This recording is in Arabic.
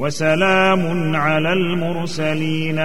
وسلام على المرسلين.